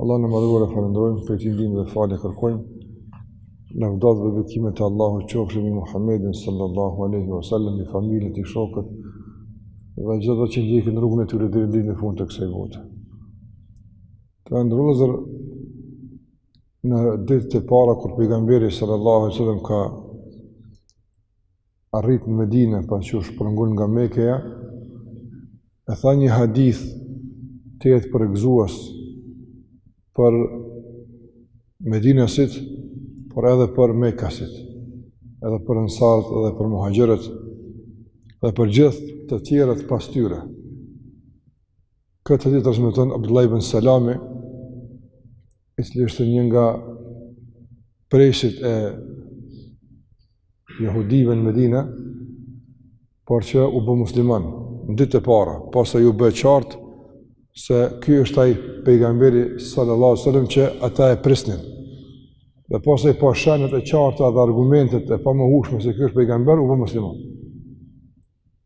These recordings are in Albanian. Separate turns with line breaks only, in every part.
Allahun e madhëruar e falendrojmë, prej tij ndihmë dhe falje kërkojmë, lavdatat dhe bekimet e Allahut qofshin mbi Muhammedin sallallahu aleyhi wa sallam, mbi familjen, mbi shokët, dhe gjithë ata që ndjekin rrugën e tyre deri në fund të kësaj bote. Të nderuar vëllezër, në ditët e para, kur pejgamberi sallallahu aleyhi wa sallam ka arrit në Medine, pasi që u shpërngul nga Mekeja, e tha një hadith të jetë përgëzues për Medinasit, por edhe për Mekasit, edhe për Ensarët, edhe për Muhaxhirët, dhe për gjithë të tjerët pas tyre. Këtë hadith e transmeton Abdullah ibn Salami, i cili ishte një nga prijësit e jehudive në Medine, por që u bë musliman, në ditët e para, pasi iu bë qartë, se ky është ai pejgamberi sallallahu sallam që ata e prisnin. Dhe pasi pa shenjat e qarta dhe argumentet e pamohushme se ky është pejgamber, u bë musliman.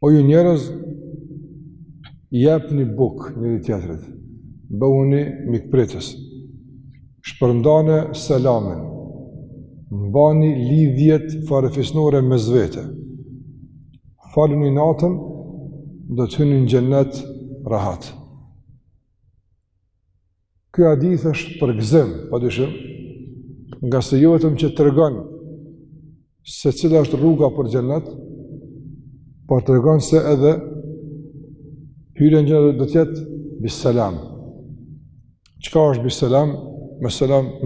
O ju njerëz, jepni bukë njëri-tjetrit, bëhuni mikpritës, shpërndani selamin, mbani lidhjet farefisnore mes vete, faluni natën, do të hyni në xhennet rahat. Ky hadith është përgëzim, pa dyshim, ngase jo vetëm që tregon se cila është rruga për xhennet, por tregon se edhe hyrja në xhennet do të jetë bis selam. Çka është bis selam? Me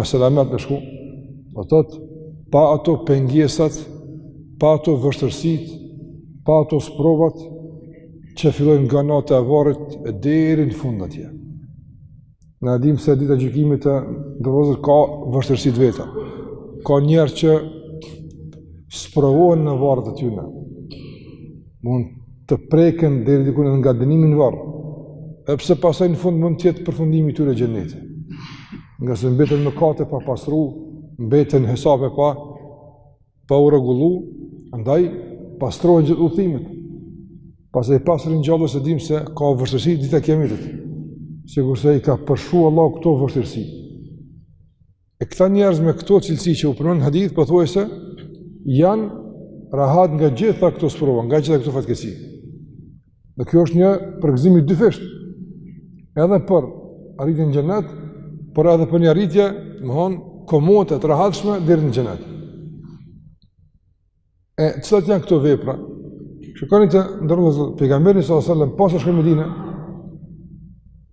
selamet me shku. Do të thotë, pa ato pengesat, pa ato vështirësitë, pa ato sprovat, që fillojnë nga nata e varrit e deri në fund atje. Ne e dimë se dita e gjykimit të nderuar vëllezër ka vështirësitë e veta. Ka njerëz që sprovohen në varret e tyre. Mund të preken deri diku nga dënimi në varr. Edhe pse pastaj në fund mund të jetë përfundimi i tyre xhenneti. Ngase mbeten mëkate pa pastru, mbeten hesape pa, Pa u rregullu, andaj pastrohen gjatë udhëtimit. Pastaj pas ringjalljes e dimë se ka vështirësi dita e kiametit. Sikurse i ka përshkru Allahu këto vështirësi. E këta njerëz me këto cilësi që u përmendën në hadith pothuajse janë rahat nga gjitha këto sprova, nga gjitha këto fatkeqësi. Dhe kjo është një përgëzim i dyfishtë. Edhe për arritjen në xhenet, por edhe për një arritje, domthon, komode të rehatshme deri në xhenet. E cilat janë këto vepra? Shikoni të nderuar vëllezër pejgamberi salallahu alejhi ve selem pasi shkon në Medinë.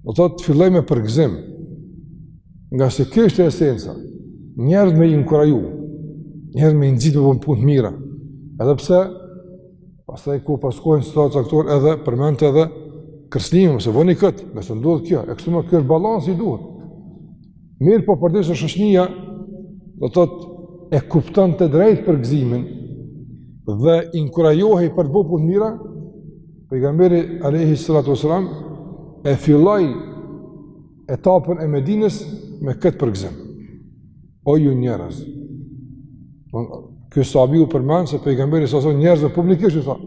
Do të thotë filloi me përgëzim. Nga se kjo ishte esenca. Njerëzit me i inkuraju, njerëzit me i nxit në punë të mira. Edhe pse Pastaj ku pasojnë situata të caktuara edhe përmendte edhe kërcënimin, nëse boni këtë, nëse ndodh kjo, e kështu me radhë kjo është balansi duhet. Mirëpo përderisa shoqnia, do të thotë e kupton drejt përgëzimin dhe inkurajohet për të bo punë të mira, pejgamberi alejhi salatu ve selam e filloi etapën e Medinës me këtë përgëzim. O ju njerëz. Ky sahabi po përmend se pejgamberi alejhi selam njerëzve publikisht u tha.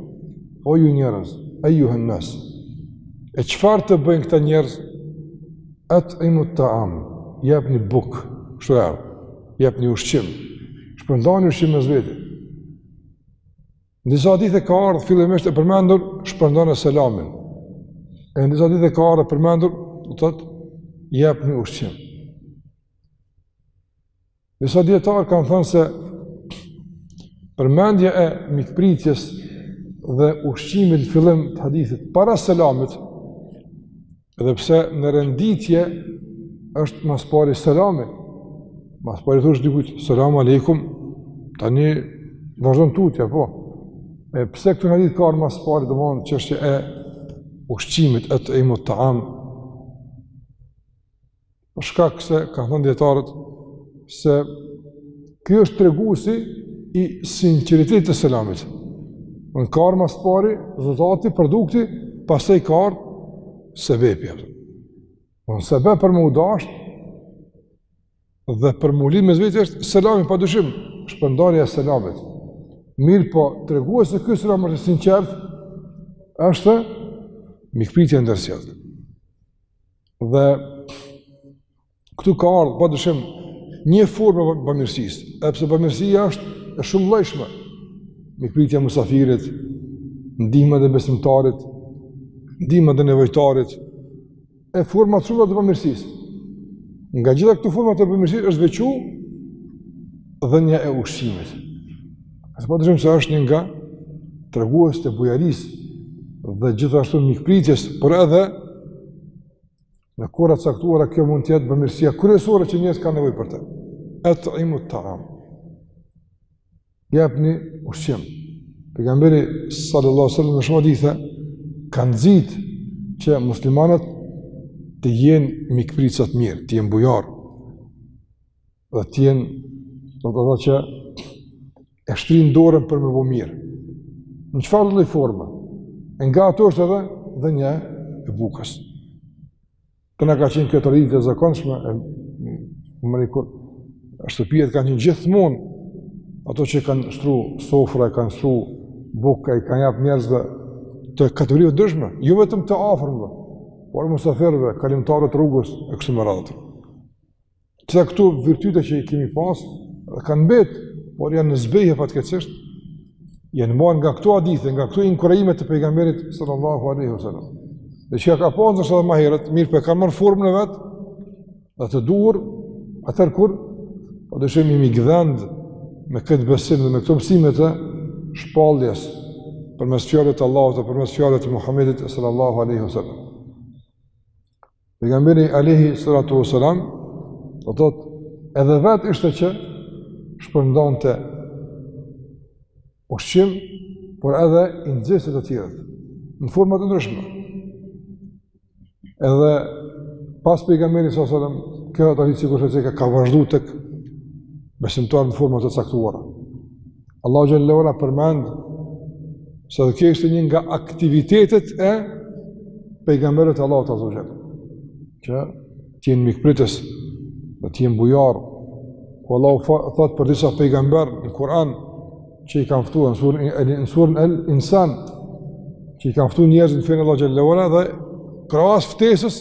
O ju njerëz, ejjuhen-nas. E çfarë të bëjnë këta njerëz? At'imu ta'am, jepni bukë, kështu ka ardhë, jepni ushqim, shpërndani ushqim mes veti. Në disa hadithe ka ardhë, fillimisht e përmendur, shpërndani selamin. E në disa hadithe ka ardhë, përmendur, do të thotë jepni ushqim. Disa dijetarë kanë thënë se përmendja e mikpritjes dhe ushqimit në fillim të hadithit para selamit edhe pse në renditje është ma s'pari selami ma s'pari i thush dikujt selam alejkum tani vazhdon tutje po e pse këtu në hadith ka ardhë ma s'pari domethënë çështja e ushqimit e at'imu ta'am Për shkak se kanë thënë dijetarët se ky është treguesi i sinqeritetit të selamit. Ka ardhë ma s'pari, rezultati, produkti, pastaj ka ardhë, sebepi. Po sebepi për me u dasht, dhe për me u lidh mes veti është selami, pa dyshim, shpërndarja e selamit. Mirëpo, treguesi se ky selam është i sinqertë, është mikpritja e ndërsjellë. Dhe këtu ka ardhë, pa dyshim, një formë e bamirësisë, e pse bamirësia është e shumëllojshme, mikpritja e musafirit, ndihma ndaj besimtarit, ndihma ndaj nevojtarit, e forma të shumta të bamirësisë. Nga gjitha këto forma të bamirësisë është veçu dhënia e ushqimit. Pa dyshim se është një nga treguesit e bujarisë dhe gjithashtu mikpritjes, por edhe në kohëra të caktuara kjo mund të jetë bëmirësia kryesore që njerëzit kanë nevojë për të. Et'imu et-taam. Jepni ushqim. Pejgamberi sallallahu sallam në shumë hadithe ka nxitë që muslimanët të jenë mikpritësa të mirë, të jenë bujarë. dhe të jenë, do të thotë që e shtrijnë dorën për me bo mirë. Në çfarëdo forme. E nga ato është edhe dhënia e bukës. Te na ka qenë traditë e zakonshme, e dikur, shtëpitë kanë qenë gjithmonë, ato që kanë shtru sofra, kanë shtru bukë, i kanë japë njerëzve të kategorive ndryshme, jo vetëm të afërmve, por mysafirëve, kalimtarëve të rrugës, e kështu me radhë. Që këto virtyte që i kemi pas, dhe kanë mbet, por janë në zbehje fatkeqësisht, janë marrë nga këto hadithe, nga këto inkurajime të Pejgamberit sallallahu aleyhi wa sallam. Dhe që ka pas ndoshta edhe ma herët, mirëpo e kanë marrë formën e vet, dhe të duhur, atëherë kur, o po dhe shumë jemi gdhend me këtë besim dhe me këto mësime të shpalljes përmes fjalëve të Allahut dhe përmes fjalëve të Muhamedit sallallahu aleyhi wa sallam. Pejgamberi alejhi salatu ue selam, do të thotë, edhe vetë ishte që shpërndante ushqim, por edhe i nxiste të tjërët, në forma të ndryshme. Edhe pas Pejgamberit salatu selam, kjo traditë sikurse e ceka ka vazhdu tek besimtarët në forma të caktuara. Allahu xhel-le ue ala përmend se edhe kjo ishte një nga aktivitetet e pejgamberëve të Allahut azze ue xhel që të jenë mikpritës dhe të jenë bujarë ku Allahu thotë për disa pejgamberë në Kur'an që i kanë ftu në suren e në suren el insan që i kanë ftu njerëzit në fenë e Allahut xhel-le ue ala dhe krahas ftesës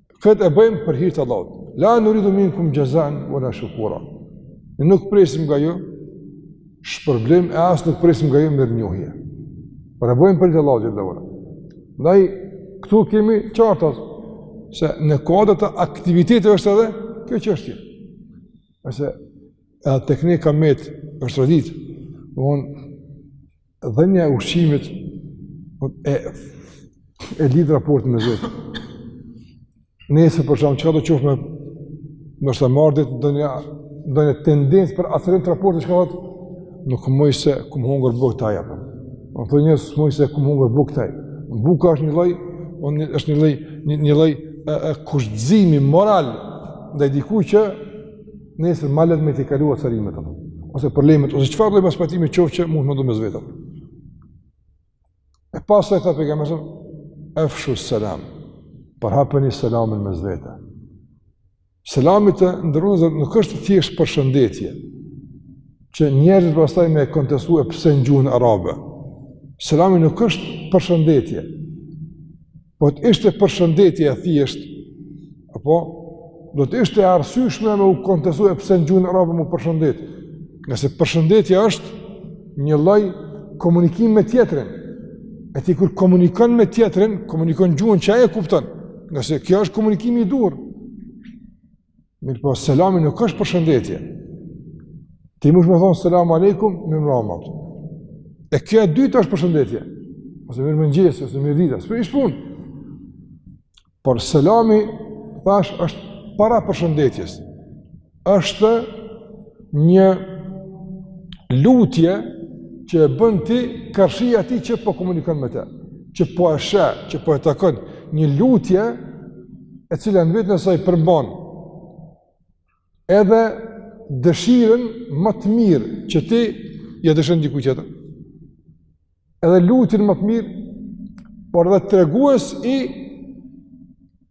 Këtë e bëjmë për hir të Allahut. La nuridu minkum xhezaen ue la shukura. Ne nuk presim nga ju, shpërblim e as nuk presim nga ju mirënjohje. Por e bëjmë për hir të Allahut, xhel-le ue ala. Ndaj, këtu kemi qartas, se në kuadër të aktiviteteve është edhe, kjo që është Nëse edhe te kjo ka mbet si traditë, në dhënia e ushqimit po, e e lidh raportin me Zotin. Nëse për shkak çfarë do të qoftë me ndoshta marrë do një do një tendencë për atë rend raporti që ka thotë nuk muj se kam hongër bukë te ai apo. Unë thonë njerëzit s'muj se kam hongër bukë te ai. Buka është një lloj, unë është një lloj, një, një lloj e, e, kushtëzimi moral dhe diku që Ngase ma lehtë me tejkalu acarimet apo ose problemet ose çfarëdo mospajtimi qoftë që mund të ndodhë mes vete. E pastaj tha Pejgamberi: Efshu selam. Përhapeni selamin mes vete. Selami të nderuar nuk është thjesht përshëndetje që njerëzit pastaj me kontestu pse në gjuhën arabe. Selami nuk është përshëndetje. Po të ishte përshëndetje e thjeshtë, apo, do të ishte e arsyeshme me u kontestu e pse në gjuhën arabe m'u përshëndet. Ngase përshëndetja është një lloj komunikimi me tjetrin, e ti kur komunikon me tjetrin, komunikon në gjuhën që ai e kupton, ngase kjo është komunikimi i duhur. Mirëpo, selami nuk është përshëndetje. Ti mush me thonë selam alejkum, mirëmbrëma. E kjo e dyta është përshëndetje. Ose mirëmëngjes, ose mirëdita, s'prish punë. Por selami, thash, është para përshëndetjes. është një lutje që e bën ti karshi atij që po komunikon me te, që po e sheh, që po e takon, një lutje e cila në veten e saj përmban edhe dëshirën më të mirë që ti ia dëshiron dikujt tjetër. Edhe lutjen më të mirë, por edhe tregues i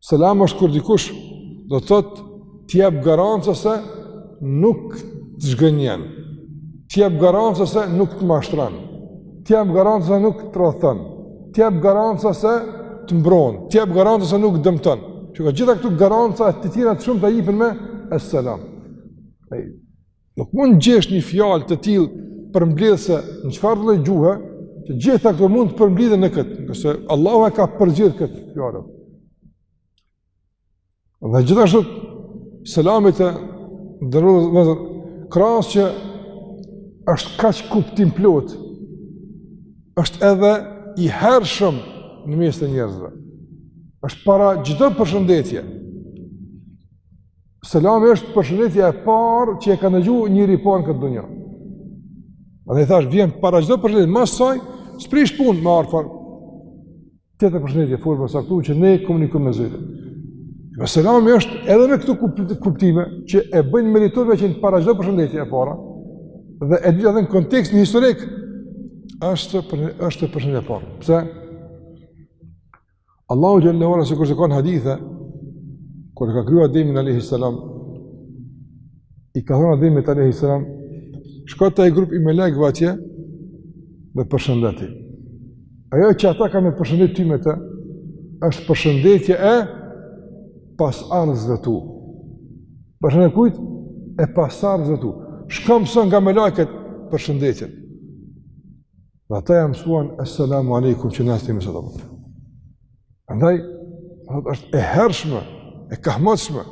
Selam është kur dikush do të thotë të jep garancë se nuk të zhgënjen. Të jep garancë se nuk të mashtron. Të jep garancë se nuk të tradhton. Të jep garancë se të mbron. Të jep garancë se nuk të dëmton. Të gjitha këto garanca të tjera të shumta jepen me selam. Ai Nuk mund të gjesh një fjalë të tillë përmbledhëse në çfarëdo gjuhe, të gjitha këto mund të përmblidhen në këtë, ngase Allahu e ka përzgjedh këtë fjalë. Dhe gjithashtu selami, të nderuar, krahas që është kaq kuptimplotë, është edhe i hershëm në mes të njerëzve. Është para çdo përshëndetje. Selami është përshëndetja e parë që e ka nëgju njeri i parë në këtë dunja. Edhe thashë, vjen para çdo përshëndetje, mas saj, s'prish punë me ardhë farë tjetër përshëndetje, formë e caktu, që ne komunikojmë mes vete. Dhe selami është edhe me këto kuptime, që e bëjnë meritore me qenë para çdo përshëndetje e para, dhe e dyta edhe në kontekstin historik, është, për, është përshëndetja e parë. Pse? Allahu xhelle ve ala sikurse ka në hadithe kur e ka kriju Ademin alayhi salam i ka thonë Ademit alayhi salam shko te ai grup i melaikeve atje dhe përshëndeti. Ajo që ata kanë me t'përshëndet ty me të është përshëndetje e pasardhësve tu. Përshëndetje e kujt? E pasardhësve tu. Shko mëso nga melaiket përshëndetjen. Dhe ata ia mësuan, Esselamu alaikum, që nësë të imë së të vëtë. Andaj, është e hershme, e kahmotshme,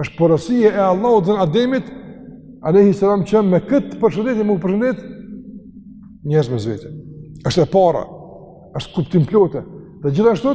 është porosi e Allahut dhënë Ademit, Alejhi Selam, që me këtë përshëndetje, me u përshëndet njerëzit mes vete. është e para, është kuptimplote. Dhe gjithashtu,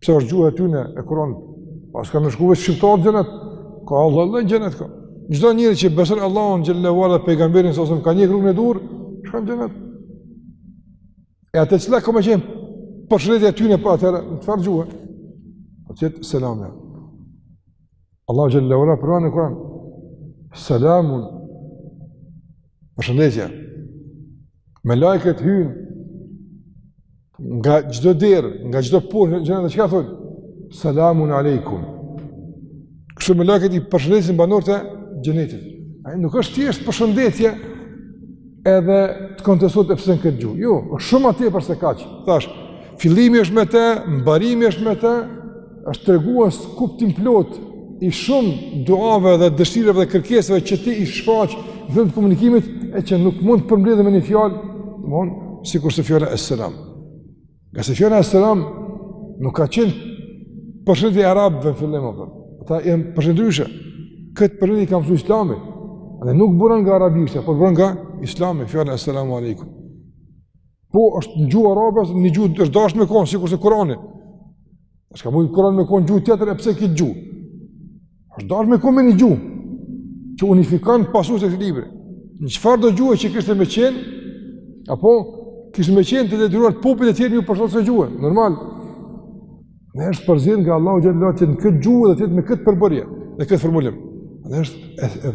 Pse është gjuha e tyne, e Kuran, po s'ka me shku vetëm shqiptarë n'xhenet, ka Allah Allah n'xhenet ka. Çdo njeri që beson Allahun xhelle ve ala dhe pejgamberin sasëm ka një grungë në dur, shkon në xhenet. E atëherë cila ka me qenë përshëndetja e tyne pra atëherë, në çfarë gjuhe. Po tjetë, selam e. Allah xhelle ve ala pra në Kuran, selamun, përshëndetja, melaiket hynë, Nga çdo derë, nga çdo portë në xhenet, çka thonë? Selamun alejkum. Kështu melaiket i përshëndesin banorët e xhenetit. Nuk është thjesht përshëndetje edhe të kontestohet pse në këtë gjuhë. Jo, është shumë më tepër se kaq. Thashë, fillimi është me të, mbarimi është me të, është tregues kuptimplotë i shumë duave dhe dëshirave dhe kërkesave që ti i shfaq në vend të komunikimit e që nuk mund të përmblidhen me një fjalë, domthon sikurse fjala selam. Ngase fjala selam nuk ka qenë përshëndetje e arabëve në fillim apo. Ata janë përshëndet ndryshe. Këtë përshëndetje ka mësu Islami. Dhe nuk buron nga arabishtja, por buron nga Islami, fjala esselamu aleikum. Po, është në gjuhë arabe, në një gjuhë është dashtë me konë, sikurse Kurani. S'ka mujt Kurani me konë në gjuhë tjetër, e pse në këtë gjuhë? është dashtë me konë në një gjuhë, që unifikon pasuesit e këtij libri. Në çfarëdo gjuhe që kishte me qenë, prapë kishin me qenë të detyruar popujt e tjerë me iu përshtat asaj gjuhe, normal. Pra është përzgjedhë nga Allahu që të jetë në këtë gjuhë dhe të jetë me këtë përbërje, dhe këtë formulim. Në është e, e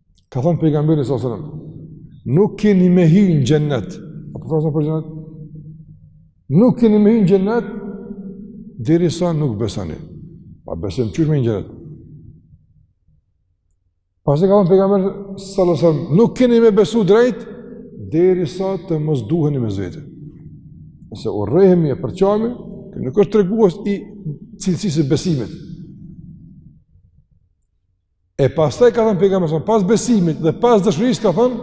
Ka thënë pejgamberi sallallahu alajhi wasallam, nuk keni me hy në xhennet. A po thashë për xhennet? Nuk keni me hy në xhennet derisa nuk besoni. Pa besim qysh me hy në xhennet. Pastaj ka thënë pejgamberi sallallahu alajhi wasallam, nuk keni me besu drejt derisa të mos duheni mes vete. Nëse urrehemi e përçahemi, nuk është tregues i cilësisë së besimit. E pastaj ka thënë pejgamberi sa, pas besimit dhe pas dashurisë ka thënë,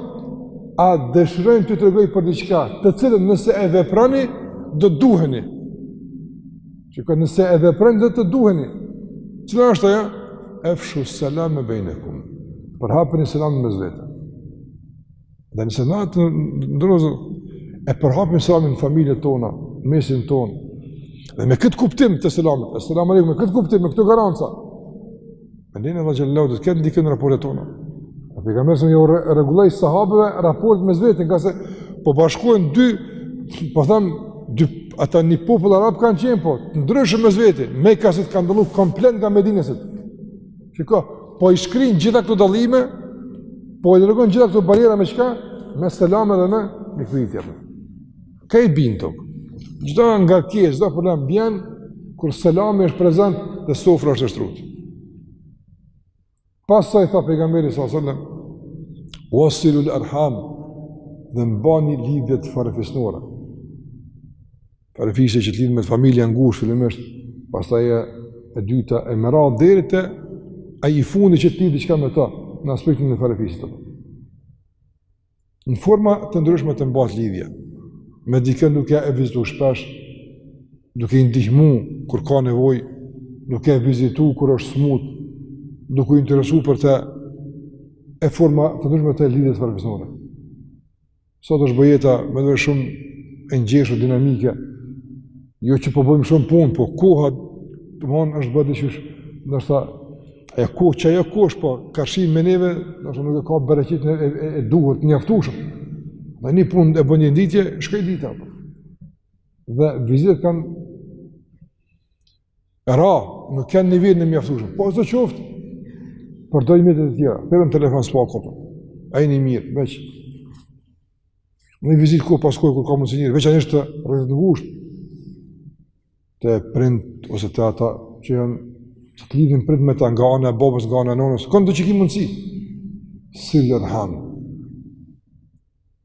a dëshironi t'ju tregoj për diçka, të cilën nëse e veproni do duheni. Që ka nëse e veproni do të duheni. Cila është ajo? Efshu selame bejnekum. Përhapëni selamin mes vete. Dhe nëse na të nderuar e përhapim selamin në familjet tona, në mesin tonë, dhe me këtë kuptim të selamit, es-selamu alejkum, me këtë kuptim, me këtë garancë, me lejen e Allahut, do të ketë ndikim në raportet tona. E Pejgamberi a.s. po ia rregullon sahabëve raportet mes veti, ngase po bashkojnë dy, po them, dy, ata një popull arab kanë qenë, po, të ndryshëm mes veti, mekasit kanë dallu komplet nga medinasit, Shiko, po i shkrin gjitha këto dallime, po i dërgon gjitha këto barriera me çka? Me selam edhe me mikpritje. Ka i bin tok? Çdo pengesë, çdo problem bjen kur selami është prezent dhe sofra është e shtrut. Pastaj tha pejgamberi sallallahu alajhi wasallam: "Wasilu al-arham" dhe mbani lidhjet farëfisnore. Farefisi që të lidh me ta, familja e ngushtë fillimisht, pastaj e dyta, e me radhë, deri te ai i fundit që të lidh diçka me ta, në aspektin e farefisit. Në forma të ndryshme të mbash lidhje, me dikën duke e vizitu shpesh, duke i ndihmu kur ka nevojë, duke e vizitu kur është smut, duke u interesu për të e forma të ndryshme të lidhjes farefisnore. Sot është bë jeta edhe shumë e ngjeshur dinamike, jo që po bëjmë shumë punë, po koha domethënë është bë ndryshe, është e, koha ajo koh' është, po karshi neve, domethënë nuk e ka bereqetin e, e, e duhur, të mjaftueshëm. Dhe një punë e bën në ditë, shkoi dita. Dhe vizitat kanë Ra, nuk janë në nivelin e mjaftushëm. Po, sidoqoftë, përdori mjetet e tjera, thirre në telefon së paku, a jeni mirë, veç. Një vizitë kohë pas kohe, kur ka mundësi njeri, veçanërisht te rrethi i ngushtë, te prindt, ose te ata që janë, që të lidhin prindt me ta nga ana e babës, nga ana e nonës, këndo që ki mundësi, silul erham.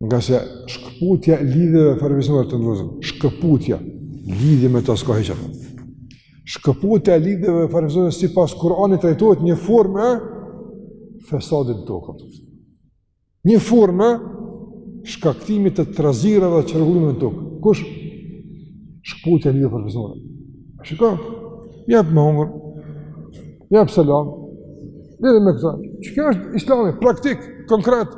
Ngase shkëputja e lidhjeve farefisnore, të nderuar, shkëputja e lidhjes me ta s'ka hajr. Shkëputja e lidhjeve farefisnore sipas Kuranit trajtohet një formë e fesadit në tokë. Një formë e shkaktimit të trazirave dhe çrregullimit në tokë. Kush? Shkëputja e lidhjeve farefisnore. Çka? Jep me hongër, jep selam, lidhje me këta. Qe ky është islami, praktik, konkret,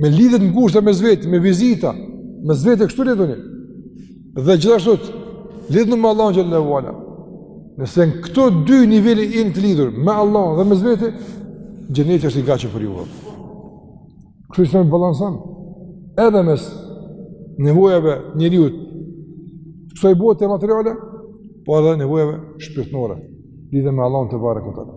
me lidhje të ngushta mes veti, me vizita mes veti e kështu lidheni. Dhe gjithashtu lidheni me Allahun xhel-le ue ala. Nëse në këto dy nivele jeni të lidhur me Allahun dhe mes veti, xheneti është i gatshëm për ju. Kjo është një balancim. Edhe mes nevojave të njeriut kësaj bote materiale, po edhe nevojave shpirtërore, lidhur me Allahun tebareke ue teala.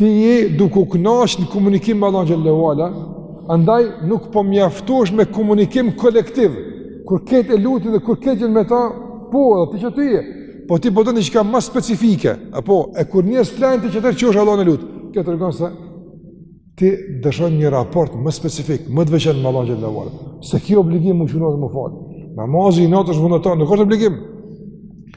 Ti je duke u kënaqur në komunikim me Allahun xhel-le ue ala, andaj nuk po mjaftohesh me komunikim kolektiv. Kur kejt e lutin dhe kur kejt je me ta, po, edhe ti qaty je. Po ti po do diçka ma specifike, apo, e kur njerëzit flenë ti qatëherë çohesh Allahun e lut, kjo tregon se ti dëshiron një raport më specifik, më të veçantë me Allahun xhel-le ue ala, s'e ki obligim m'u çu natën m'u falë, namazi i natës vullnetar, nuk është obligim,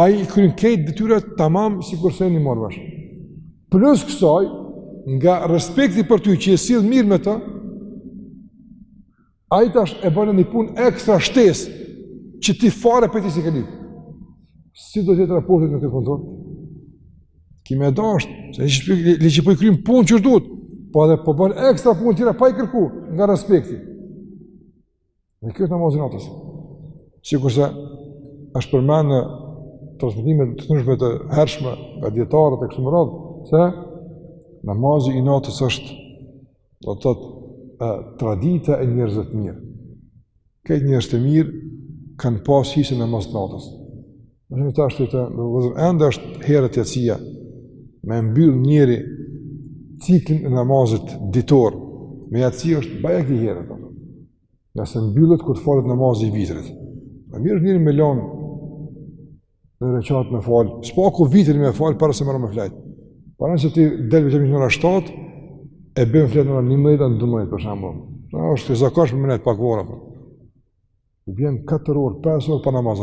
Ai i kryn kejt detyrat tamam sikurse në marrëveshje. Plus kësaj, nga respekti për ty që je sillë mirë me të, ai tash e bën një punë ekstra shtesë që ti fare prej tij s'e ke lypë. Si do të jetë raporti me këtë punëtor? Ki me e dashtë, se le që po i kryn punët qysh duhet, po edhe po bën ekstra punë tjera pa i kërku nga respekti. Në kjo është namazi i natës. Sikurse është përmendë në transmetime të ndryshme të hershme nga dijetarët e kështu me radhë, se namazi i natës është do të thotë e, tradita e njerëzve të mirë. Kejt njerëzit e mirë kanë pasë hise në namazin e natës. Në shumë të dashur të nderuar vëllezër, ende është herët jacia me mbyllë njeri ciklin e namazit ditor, me jaci është bajagi herët. Ngase mbyllet kur të falet namazi i vitrit. Më mirë njeri me lanë një reqat me falë. Së paku vitrin me falë para se me ra me flejt. Para se ti delë vëtë mishë në ora 7, e bie me flejt në ora 11 dhe 12 për shembull. Ne është e zakonshme me nejtë pak vonë. Për. Po. I bjen 4 orë, 5 orë pa namaz.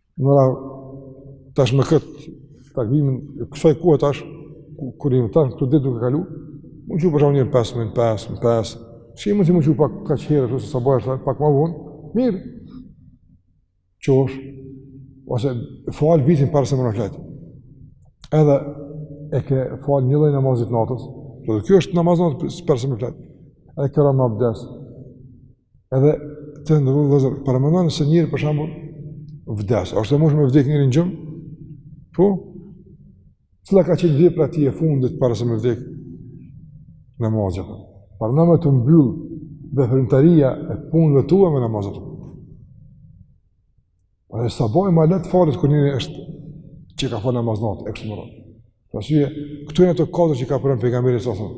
Nëra, tash me këtë takvimin, kësaj kohe tash, kur jemi tanë këto ditë duke kalu, m'u çu për shembull një 5 min, 5 min, 5 min, që i më që m'u çu pak ma herët, që se sabahu është pak ma vonë, mirë, çohesh, ose fal vitrin para se me flejt, edhe e ke falë një lloj namazi të natës, se edhe kjo është namazi i natës para se me flejt, edhe ke ra me abdes, Edhe të nderuar vëllezër, paramendoni se njeri për shembull vdes, a është e mundshme me vdek njëri në gjumë? Po, cila ka qenë vepra e tij e fundit para se me vdek? Namazi, për. Paramendo me t'u mbyllë veprimtaria e punëve tua me namaz, për. Pra sabahi ma lehtë falet kur njeri është që ka falë namaz nate, e kështu me radhë. Prandaj, këto janë ato katër që ka porosit pejgamberi alejhi selam.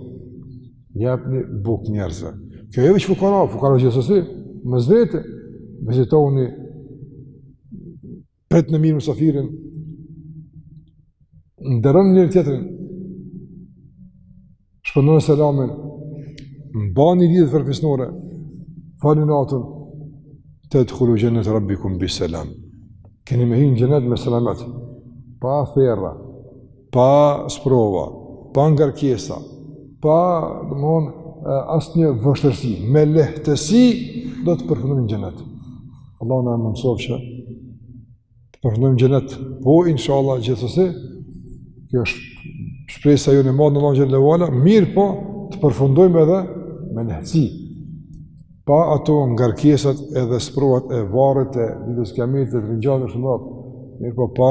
Jepni bukë njerëzve. Kjo jo veç fukarave, fukarave gjithsesi, në zijafete, vizitoni, pritne mirë musafirin, nderoni njëri-tjetrin, Shpërndani selamin, mbani lidhjet farefisnore, faluni natën, tedhulu xhennete rabbikum bi selam. Keni me hi në xhenet me selamet, pa therra, pa sprova, pa ngarkesa, pa domethënë asnjë vështirësi, me lehtësi do të përfundoni n'xhenet. Allahu na e mundësoftë që Të përfundojmë n'xhenet, po inshallah gjithsesi, kjo është shpresa jonë e madhe në Allahun xhele ve ala, mirëpo të përfundojmë edhe me lehtësi, pa ato ngarkesat edhe sprovat e varrit e ditës kijametit dhe të ringjalljes e kështu me radhë, mirëpo pa,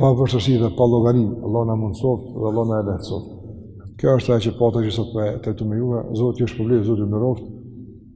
pa vështirësi dhe pa llogari, Allahu na mundësoftë dhe Allahu na e lehtësoftë. Kjo është ajo që pata që sot me nda me juve, Zoti ju shpërbleftë, Zoti ju nderoftë,